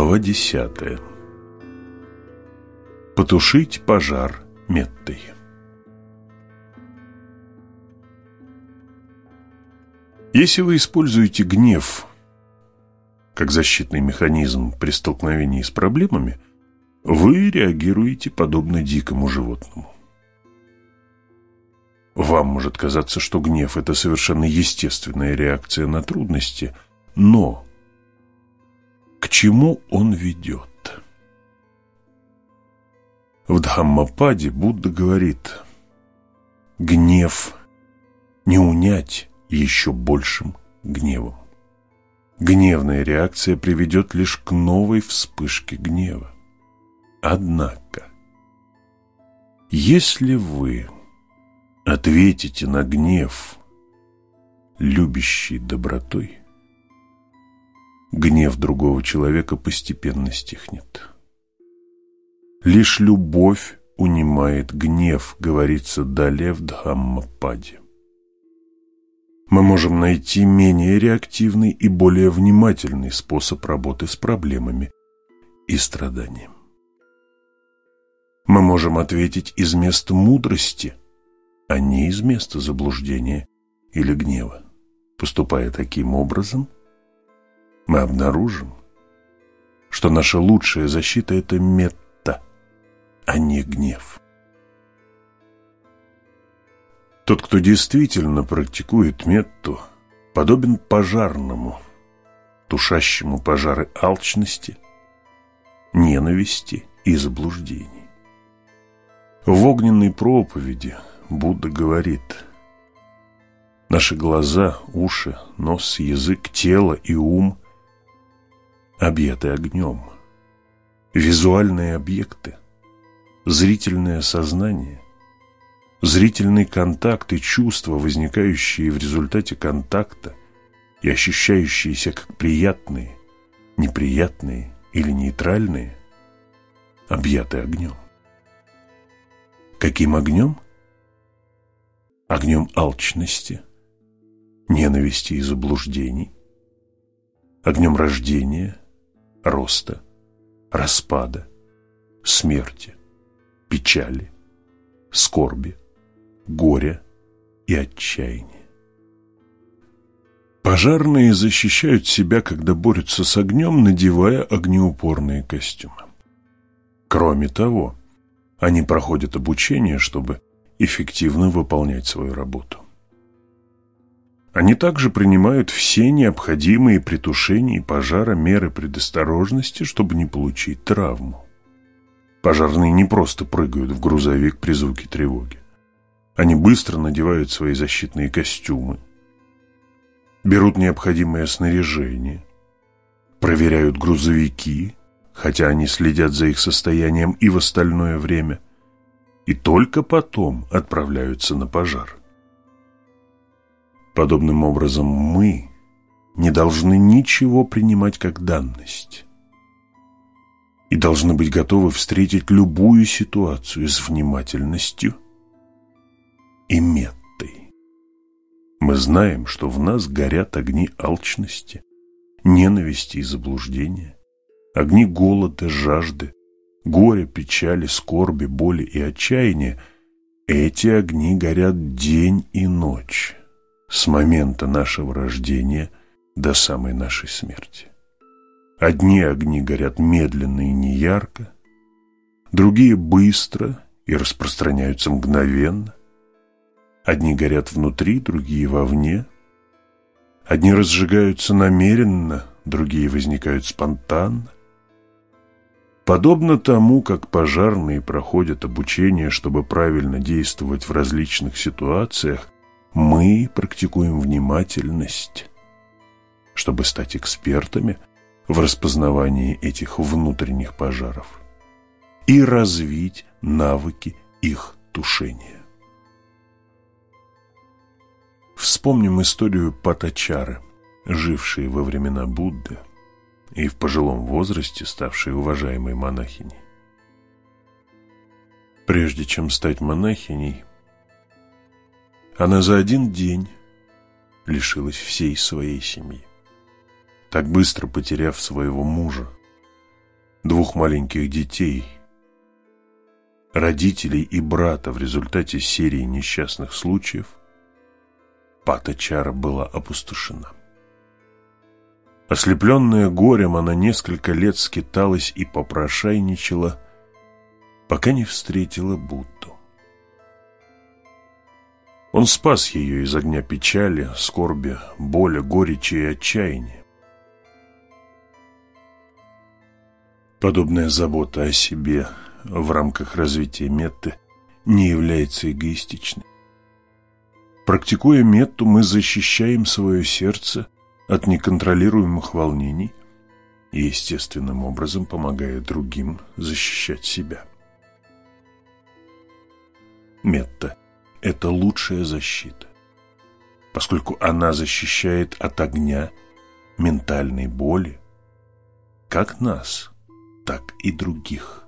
Глава десятая. Потушить пожар меттой. Если вы используете гнев как защитный механизм при столкновении с проблемами, вы реагируете подобно дикому животному. Вам может казаться, что гнев – это совершенно естественная реакция на трудности, но чему он ведет? В Дхаммападе Будда говорит, гнев не унять еще большим гневом. Гневная реакция приведет лишь к новой вспышке гнева. Однако, если вы ответите на гнев любящей добротой, гнев другого человека постепенно стихнет. Лишь любовь унимает гнев, говорится далее в Дхаммападе. Мы можем найти менее реактивный и более внимательный способ работы с проблемами и страданием. Мы можем ответить из места мудрости, а не из места заблуждения или гнева. Поступая таким образом, мы обнаружим, что наша лучшая защита – это метта, а не гнев. Тот, кто действительно практикует метту, подобен пожарному, тушащему пожары алчности, ненависти и заблуждений. В огненной проповеди Будда говорит Наши глаза, уши, нос, язык, тело и ум объяты огнем. Визуальные объекты, зрительное сознание – Зрительный контакт и чувства, возникающие в результате контакта и ощущающиеся как приятные, неприятные или нейтральные, объяты огнем. Каким огнем? Огнем алчности, ненависти и заблуждений, огнем рождения, роста, распада, смерти, печали, скорби, горя и отчаяния. Пожарные защищают себя, когда борются с огнем, надевая огнеупорные костюмы. Кроме того, они проходят обучение, чтобы эффективно выполнять свою работу. Они также принимают все необходимые при тушении пожара меры предосторожности, чтобы не получить травму. Пожарные не просто прыгают в грузовик при звуке тревоги. Они быстро надевают свои защитные костюмы, берут необходимое снаряжение, проверяют грузовики, хотя они следят за их состоянием и в остальное время, и только потом отправляются на пожар. Подобным образом мы не должны ничего принимать как данность и должны быть готовы встретить любую ситуацию с внимательностью – и меттой. Мы знаем, что в нас горят огни алчности, ненависти и заблуждения, огни голода, жажды, горя, печали, скорби, боли и отчаяния. Эти огни горят день и ночь, с момента нашего рождения до самой нашей смерти. Одни огни горят медленно и неярко, другие быстро и распространяются мгновенно, Одни горят внутри, другие вовне. Одни разжигаются намеренно, другие возникают спонтанно. Подобно тому, как пожарные проходят обучение, чтобы правильно действовать в различных ситуациях, мы практикуем внимательность, чтобы стать экспертами в распознавании этих внутренних пожаров и развить навыки их тушения. Вспомним историю Патачары, жившей во времена Будды и в пожилом возрасте ставшей уважаемой монахиней. Прежде чем стать монахиней, она за один день лишилась всей своей семьи, так быстро потеряв своего мужа, двух маленьких детей, родителей и брата в результате серии несчастных случаев, Патачара была опустошена. Ослепленная горем, она несколько лет скиталась и попрошайничала, пока не встретила Будду. Он спас ее из огня печали, скорби, боли, горечи и отчаяния. Подобная забота о себе в рамках развития метты не является эгоистичной. Практикуя метту, мы защищаем свое сердце от неконтролируемых волнений и естественным образом помогая другим защищать себя. Метта – это лучшая защита, поскольку она защищает от огня ментальной боли как нас, так и других.